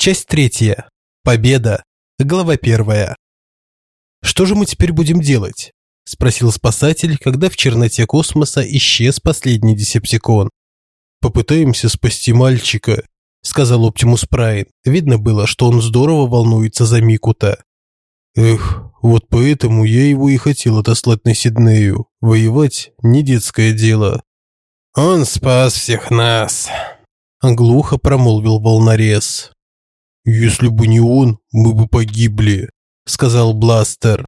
Часть третья. Победа. Глава первая. Что же мы теперь будем делать? спросил спасатель, когда в черноте космоса исчез последний десептикон. Попытаемся спасти мальчика, сказал Оптимус Прайн. Видно было, что он здорово волнуется за Микута. Эх, вот поэтому я его и хотел отослать на Сиднею. Воевать не детское дело. Он спас всех нас, глухо промолвил волнорез. Если бы не он, мы бы погибли, сказал Бластер.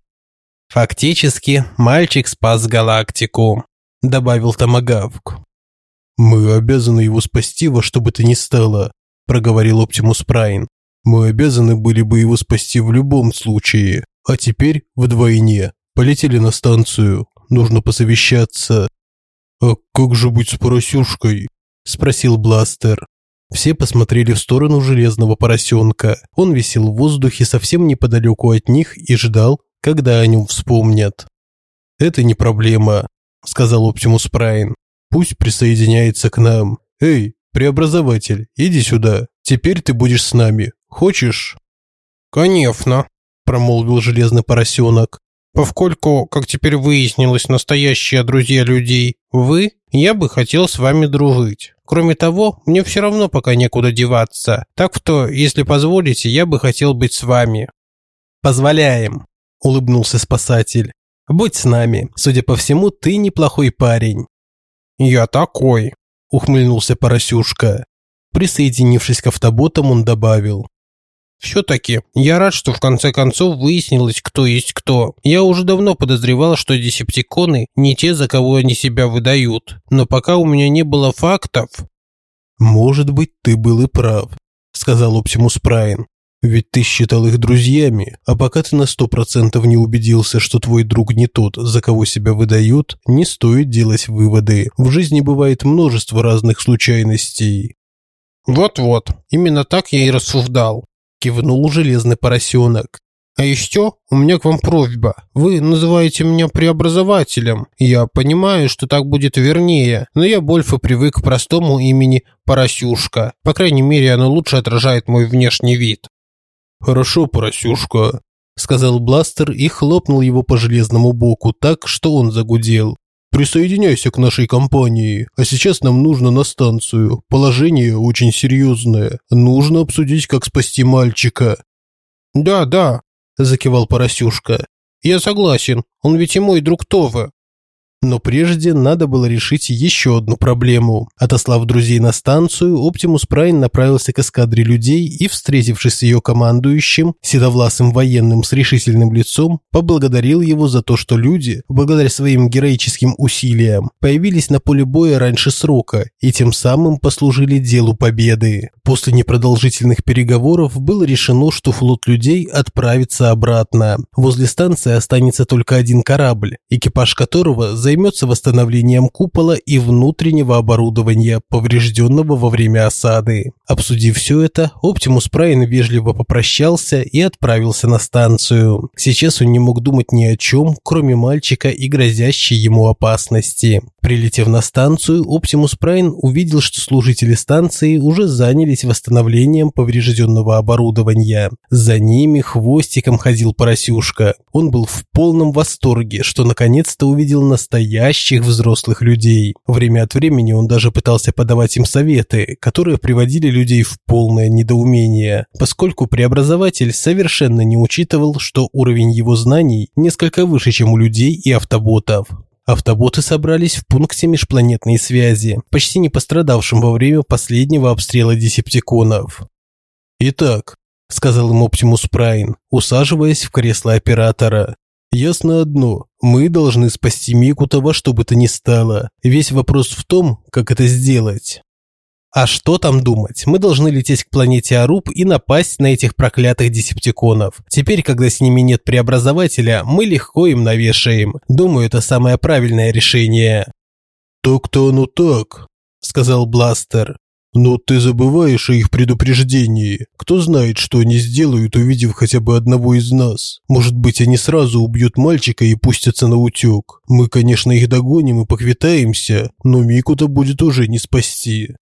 Фактически, мальчик спас галактику, добавил Томагавк. Мы обязаны его спасти во что бы то ни стало, проговорил Оптимус Прайн. Мы обязаны были бы его спасти в любом случае. А теперь вдвойне. Полетели на станцию. Нужно посовещаться. А как же быть с поросюшкой? спросил Бластер. Все посмотрели в сторону железного поросенка. Он висел в воздухе совсем неподалеку от них и ждал, когда о нем вспомнят. «Это не проблема», – сказал Оптимус Прайн. «Пусть присоединяется к нам. Эй, преобразователь, иди сюда. Теперь ты будешь с нами. Хочешь?» «Конечно», – промолвил железный поросенок. «Поскольку, как теперь выяснилось, настоящие друзья людей вы, я бы хотел с вами дружить. Кроме того, мне все равно пока некуда деваться. Так что, если позволите, я бы хотел быть с вами». «Позволяем», – улыбнулся спасатель. «Будь с нами. Судя по всему, ты неплохой парень». «Я такой», – ухмыльнулся Поросюшка. Присоединившись к автоботам, он добавил. Все-таки я рад, что в конце концов выяснилось, кто есть кто. Я уже давно подозревал, что десептиконы не те, за кого они себя выдают. Но пока у меня не было фактов... «Может быть, ты был и прав», — сказал Оптимус Прайн. «Ведь ты считал их друзьями, а пока ты на сто процентов не убедился, что твой друг не тот, за кого себя выдают, не стоит делать выводы. В жизни бывает множество разных случайностей». «Вот-вот, именно так я и рассуждал кивнул железный поросенок. А еще у меня к вам просьба. Вы называете меня преобразователем. Я понимаю, что так будет вернее, но я больше привык к простому имени Поросюшка. По крайней мере, оно лучше отражает мой внешний вид. Хорошо, Поросюшка, сказал Бластер и хлопнул его по железному боку так, что он загудел. Присоединяйся к нашей компании. А сейчас нам нужно на станцию. Положение очень серьезное. Нужно обсудить, как спасти мальчика. Да, да, закивал Поросюшка. Я согласен. Он ведь и мой друг тоже. Но прежде надо было решить еще одну проблему. Отослав друзей на станцию, Оптимус Прайн направился к эскадре людей и, встретившись с ее командующим, седовласым военным с решительным лицом, поблагодарил его за то, что люди, благодаря своим героическим усилиям, появились на поле боя раньше срока и тем самым послужили делу победы. После непродолжительных переговоров было решено, что флот людей отправится обратно. Возле станции останется только один корабль, экипаж которого за займется восстановлением купола и внутреннего оборудования, поврежденного во время осады. Обсудив все это, Оптимус Прайн вежливо попрощался и отправился на станцию. Сейчас он не мог думать ни о чем, кроме мальчика и грозящей ему опасности. Прилетев на станцию, Оптимус Прайн увидел, что служители станции уже занялись восстановлением поврежденного оборудования. За ними хвостиком ходил Поросюшка. Он был в полном восторге, что наконец-то увидел настоящих взрослых людей. Время от времени он даже пытался подавать им советы, которые приводили людей в полное недоумение, поскольку преобразователь совершенно не учитывал, что уровень его знаний несколько выше, чем у людей и автоботов. Автоботы собрались в пункте межпланетной связи, почти не пострадавшем во время последнего обстрела десептиконов. «Итак», – сказал им Оптимус Прайн, усаживаясь в кресло оператора, «ясно одно, мы должны спасти Микута во что бы то ни стало. Весь вопрос в том, как это сделать». А что там думать? Мы должны лететь к планете Аруб и напасть на этих проклятых десептиконов. Теперь, когда с ними нет преобразователя, мы легко им навешаем. Думаю, это самое правильное решение. Так-то оно так, сказал Бластер. Но ты забываешь о их предупреждении. Кто знает, что они сделают, увидев хотя бы одного из нас. Может быть, они сразу убьют мальчика и пустятся на утек. Мы, конечно, их догоним и поквитаемся, но Мику-то будет уже не спасти.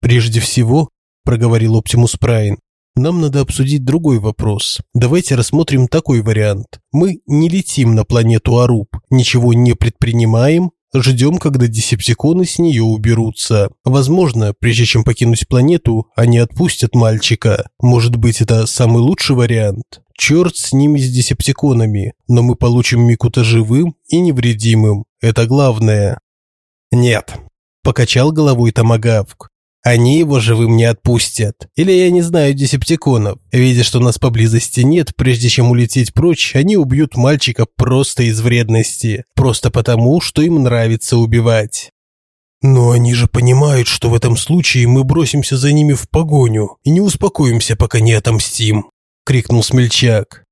Прежде всего, проговорил Оптимус Прайн, Нам надо обсудить другой вопрос. Давайте рассмотрим такой вариант. Мы не летим на планету Аруб, ничего не предпринимаем, ждем, когда десептиконы с нее уберутся. Возможно, прежде чем покинуть планету, они отпустят мальчика. Может быть, это самый лучший вариант. Черт с ними с десептиконами, но мы получим Микута живым и невредимым. Это главное. Нет, покачал головой Томагавк. Они его живым не отпустят. Или я не знаю десептиконов. Видя, что нас поблизости нет, прежде чем улететь прочь, они убьют мальчика просто из вредности. Просто потому, что им нравится убивать. Но они же понимают, что в этом случае мы бросимся за ними в погоню и не успокоимся, пока не отомстим, крикнул смельчак.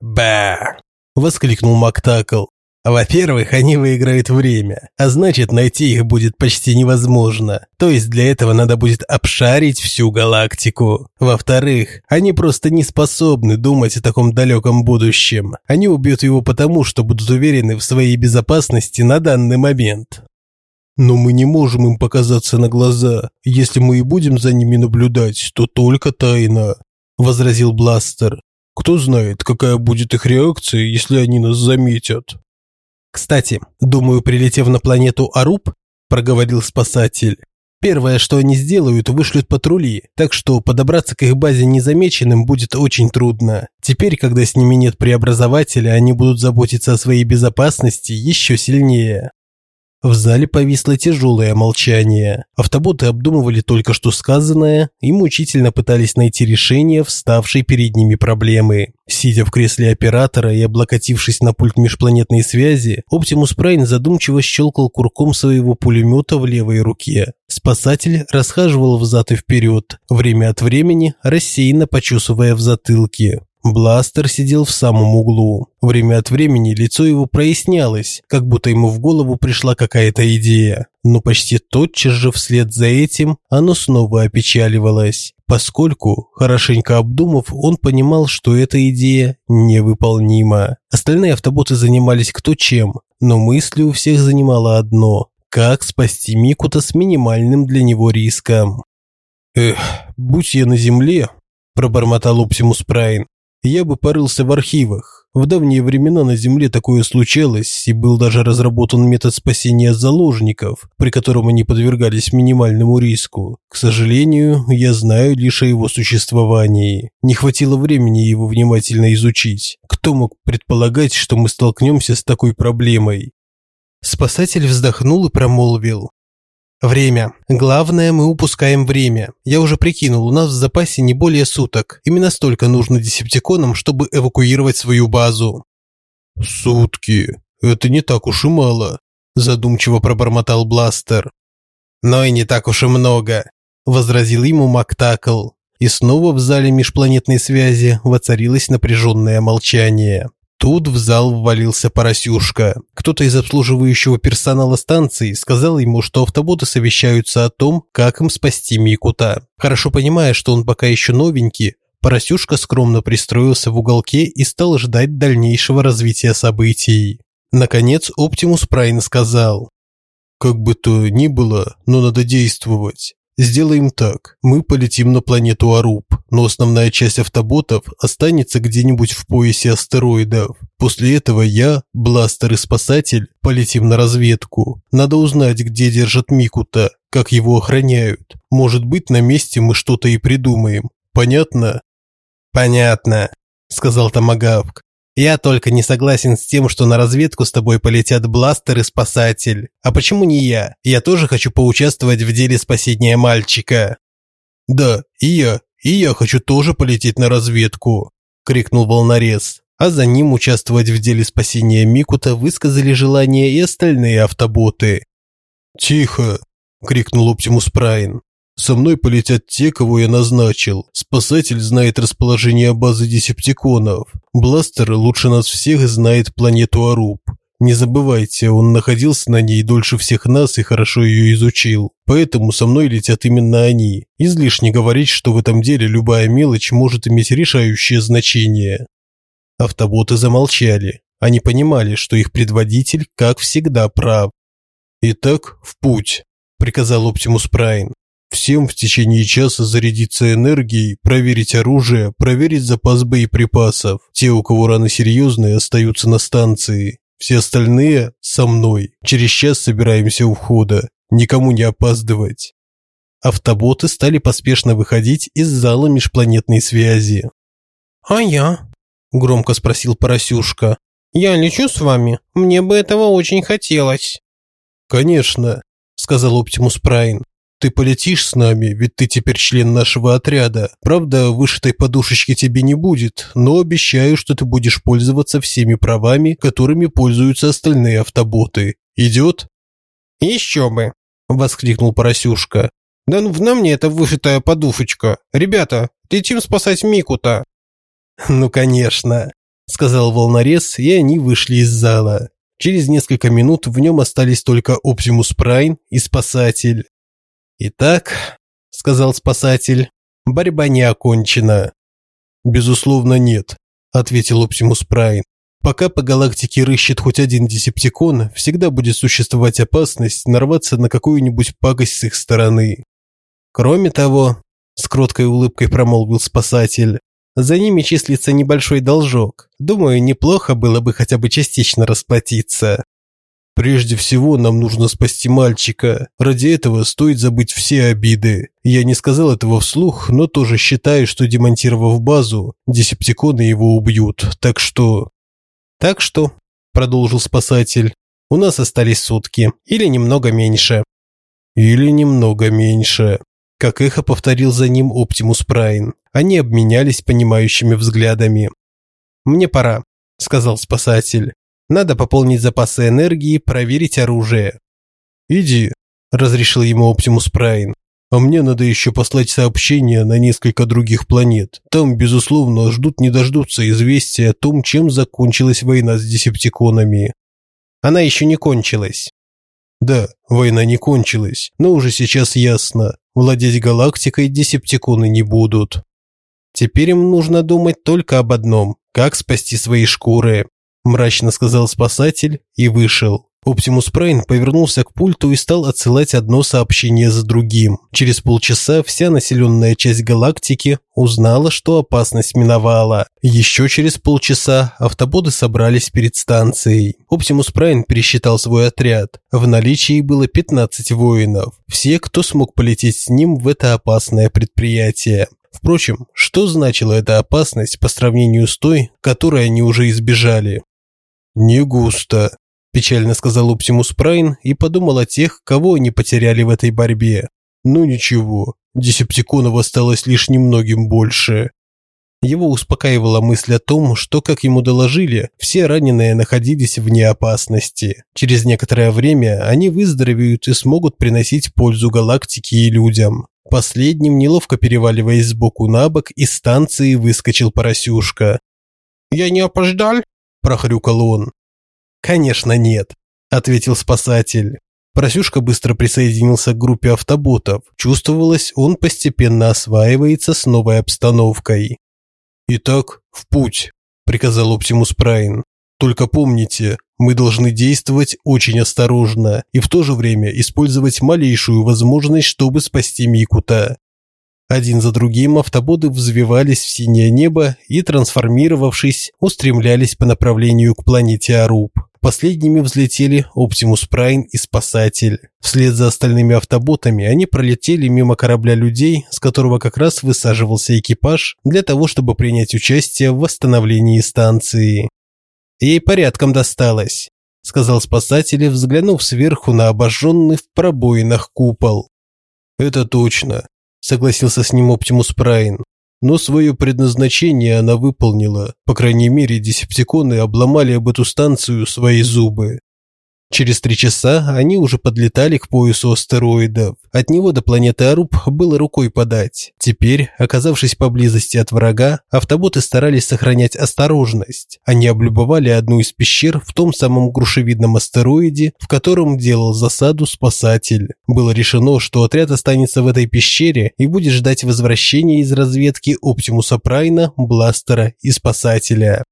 Ба! воскликнул Мактакл. Во-первых, они выиграют время, а значит, найти их будет почти невозможно. То есть для этого надо будет обшарить всю галактику. Во-вторых, они просто не способны думать о таком далеком будущем. Они убьют его потому, что будут уверены в своей безопасности на данный момент. Но мы не можем им показаться на глаза. Если мы и будем за ними наблюдать, то только тайно, возразил Бластер. Кто знает, какая будет их реакция, если они нас заметят. Кстати, думаю, прилетев на планету Аруб, проговорил спасатель. Первое, что они сделают, вышлют патрули, так что подобраться к их базе незамеченным будет очень трудно. Теперь, когда с ними нет преобразователя, они будут заботиться о своей безопасности еще сильнее. В зале повисло тяжелое молчание. Автоботы обдумывали только что сказанное и мучительно пытались найти решение вставшей перед ними проблемы. Сидя в кресле оператора и облокотившись на пульт межпланетной связи, Оптимус Прайн задумчиво щелкал курком своего пулемета в левой руке. Спасатель расхаживал взад и вперед, время от времени рассеянно почесывая в затылке. Бластер сидел в самом углу. Время от времени лицо его прояснялось, как будто ему в голову пришла какая-то идея. Но почти тотчас же вслед за этим оно снова опечаливалось, поскольку, хорошенько обдумав, он понимал, что эта идея невыполнима. Остальные автоботы занимались кто чем, но мысли у всех занимало одно – как спасти Микута с минимальным для него риском. «Эх, будь я на земле», – пробормотал Оптимус Прайн, я бы порылся в архивах. В давние времена на Земле такое случалось, и был даже разработан метод спасения заложников, при котором они подвергались минимальному риску. К сожалению, я знаю лишь о его существовании. Не хватило времени его внимательно изучить. Кто мог предполагать, что мы столкнемся с такой проблемой? Спасатель вздохнул и промолвил: Время. Главное, мы упускаем время. Я уже прикинул, у нас в запасе не более суток. Именно столько нужно десептиконам, чтобы эвакуировать свою базу. Сутки. Это не так уж и мало, задумчиво пробормотал Бластер. Но и не так уж и много, возразил ему Мактакл. И снова в зале межпланетной связи воцарилось напряженное молчание. Тут в зал ввалился Поросюшка. Кто-то из обслуживающего персонала станции сказал ему, что автоботы совещаются о том, как им спасти Микута. Хорошо понимая, что он пока еще новенький, Поросюшка скромно пристроился в уголке и стал ждать дальнейшего развития событий. Наконец Оптимус Прайн сказал. «Как бы то ни было, но надо действовать. Сделаем так. Мы полетим на планету Аруб, но основная часть автоботов останется где-нибудь в поясе астероидов. После этого я, Бластер и Спасатель полетим на разведку. Надо узнать, где держат Микута, как его охраняют. Может быть, на месте мы что-то и придумаем. Понятно? Понятно, сказал Томагавк. Я только не согласен с тем, что на разведку с тобой полетят бластер и спасатель. А почему не я? Я тоже хочу поучаствовать в деле спасения мальчика. Да, и я, и я хочу тоже полететь на разведку, крикнул волнорез. А за ним участвовать в деле спасения Микута высказали желание и остальные автоботы. Тихо, крикнул Оптимус Прайн. Со мной полетят те, кого я назначил. Спасатель знает расположение базы десептиконов. Бластер лучше нас всех знает планету Аруб. Не забывайте, он находился на ней дольше всех нас и хорошо ее изучил. Поэтому со мной летят именно они. Излишне говорить, что в этом деле любая мелочь может иметь решающее значение. Автоботы замолчали. Они понимали, что их предводитель, как всегда, прав. «Итак, в путь», – приказал Оптимус Прайн. Всем в течение часа зарядиться энергией, проверить оружие, проверить запас боеприпасов. Те, у кого раны серьезные, остаются на станции. Все остальные со мной. Через час собираемся у входа. Никому не опаздывать. Автоботы стали поспешно выходить из зала межпланетной связи. «А я?» – громко спросил Поросюшка. «Я лечу с вами. Мне бы этого очень хотелось». «Конечно», – сказал Оптимус Прайн. Ты полетишь с нами, ведь ты теперь член нашего отряда. Правда, вышитой подушечки тебе не будет, но обещаю, что ты будешь пользоваться всеми правами, которыми пользуются остальные автоботы. Идет?» «Еще бы!» – воскликнул Поросюшка. «Да ну на мне эта вышитая подушечка. Ребята, летим спасать Мику-то!» «Ну, конечно!» – сказал волнорез, и они вышли из зала. Через несколько минут в нем остались только Оптимус Прайн и Спасатель. «Итак», – сказал спасатель, – «борьба не окончена». «Безусловно, нет», – ответил Оптимус Прайн. «Пока по галактике рыщет хоть один десептикон, всегда будет существовать опасность нарваться на какую-нибудь пакость с их стороны». «Кроме того», – с кроткой улыбкой промолвил спасатель, «за ними числится небольшой должок. Думаю, неплохо было бы хотя бы частично расплатиться». Прежде всего, нам нужно спасти мальчика. Ради этого стоит забыть все обиды. Я не сказал этого вслух, но тоже считаю, что демонтировав базу, десептиконы его убьют. Так что Так что, продолжил спасатель. У нас остались сутки или немного меньше. Или немного меньше. Как эхо повторил за ним Оптимус Прайн. Они обменялись понимающими взглядами. Мне пора, сказал спасатель. Надо пополнить запасы энергии, проверить оружие. Иди, разрешил ему Оптимус Прайн. А мне надо еще послать сообщение на несколько других планет. Там, безусловно, ждут не дождутся известия о том, чем закончилась война с десептиконами. Она еще не кончилась. Да, война не кончилась, но уже сейчас ясно. Владеть галактикой десептиконы не будут. Теперь им нужно думать только об одном – как спасти свои шкуры мрачно сказал спасатель и вышел. Оптимус Прайн повернулся к пульту и стал отсылать одно сообщение за другим. Через полчаса вся населенная часть галактики узнала, что опасность миновала. Еще через полчаса автоботы собрались перед станцией. Оптимус Прайн пересчитал свой отряд. В наличии было 15 воинов. Все, кто смог полететь с ним в это опасное предприятие. Впрочем, что значила эта опасность по сравнению с той, которой они уже избежали? «Не густо», – печально сказал Оптимус Прайн и подумал о тех, кого они потеряли в этой борьбе. «Ну ничего, десептиконов осталось лишь немногим больше». Его успокаивала мысль о том, что, как ему доложили, все раненые находились вне опасности. Через некоторое время они выздоровеют и смогут приносить пользу галактике и людям. Последним, неловко переваливаясь сбоку на бок, из станции выскочил Поросюшка. «Я не опоздал?» Прохрюкал он. Конечно, нет, ответил спасатель. Просюшка быстро присоединился к группе автоботов. Чувствовалось, он постепенно осваивается с новой обстановкой. Итак, в путь, приказал Оптимус Прайн. Только помните, мы должны действовать очень осторожно и в то же время использовать малейшую возможность, чтобы спасти Микута. Один за другим автоботы взвивались в синее небо и, трансформировавшись, устремлялись по направлению к планете Аруб. Последними взлетели Оптимус Прайн и Спасатель. Вслед за остальными автоботами они пролетели мимо корабля людей, с которого как раз высаживался экипаж для того, чтобы принять участие в восстановлении станции. Ей порядком досталось, сказал спасатель, взглянув сверху на обожженный в пробоинах купол. Это точно, согласился с ним Оптимус Прайн. Но свое предназначение она выполнила. По крайней мере, десептиконы обломали об эту станцию свои зубы. Через три часа они уже подлетали к поясу астероидов. От него до планеты Аруб было рукой подать. Теперь, оказавшись поблизости от врага, автоботы старались сохранять осторожность. Они облюбовали одну из пещер в том самом грушевидном астероиде, в котором делал засаду спасатель. Было решено, что отряд останется в этой пещере и будет ждать возвращения из разведки Оптимуса Прайна, Бластера и Спасателя.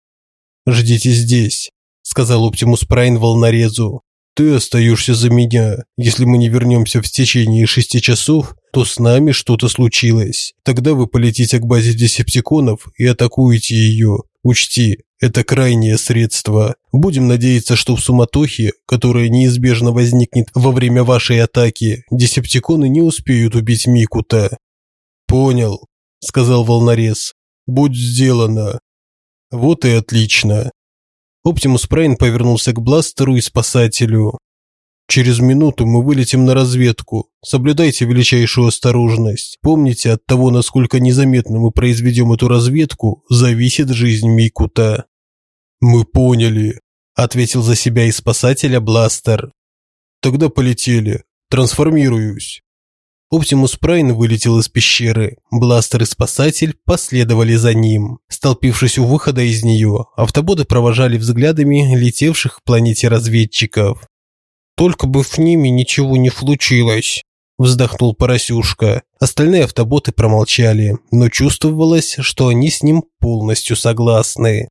«Ждите здесь», – сказал Оптимус Прайн волнорезу. Ты остаешься за меня. Если мы не вернемся в течение шести часов, то с нами что-то случилось. Тогда вы полетите к базе десептиконов и атакуете ее. Учти, это крайнее средство. Будем надеяться, что в суматохе, которая неизбежно возникнет во время вашей атаки, десептиконы не успеют убить Микута. Понял, сказал волнорез. Будь сделано. Вот и отлично. Оптимус Прайн повернулся к бластеру и спасателю. Через минуту мы вылетим на разведку. Соблюдайте величайшую осторожность. Помните, от того, насколько незаметно мы произведем эту разведку, зависит жизнь Микута. Мы поняли, ответил за себя и спасателя Бластер. Тогда полетели. Трансформируюсь. Оптимус Прайн вылетел из пещеры. Бластер и спасатель последовали за ним. Столпившись у выхода из нее, автоботы провожали взглядами летевших к планете разведчиков. Только бы с ними ничего не случилось, вздохнул Поросюшка. Остальные автоботы промолчали, но чувствовалось, что они с ним полностью согласны.